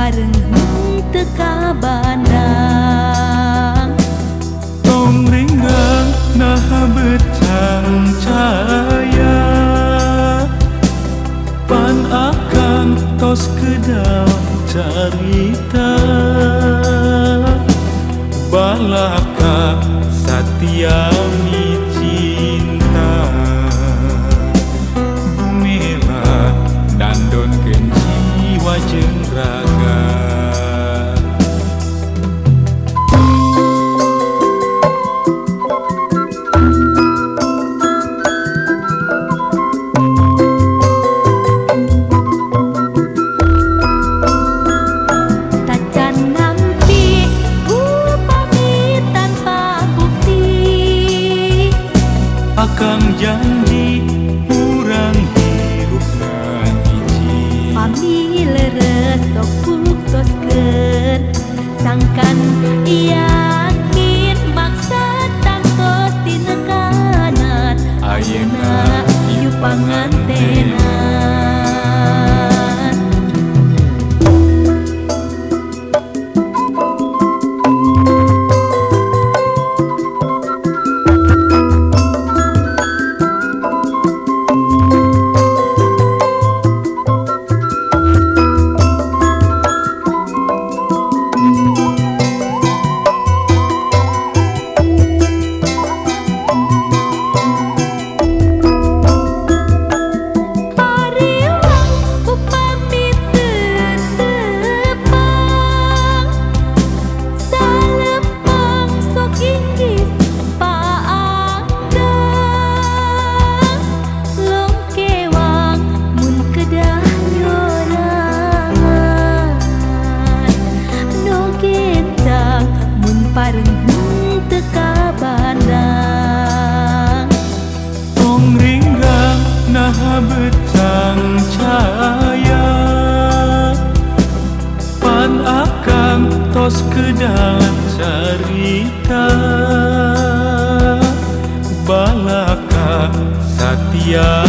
pareng teka kabandang tong renggang naha becang cahaya. Pan akan tos kedal cerita. Balaka setia pareng teka bandang, tong ringan nah becang cahaya. Pan akan tos ke dalam cerita balaka satya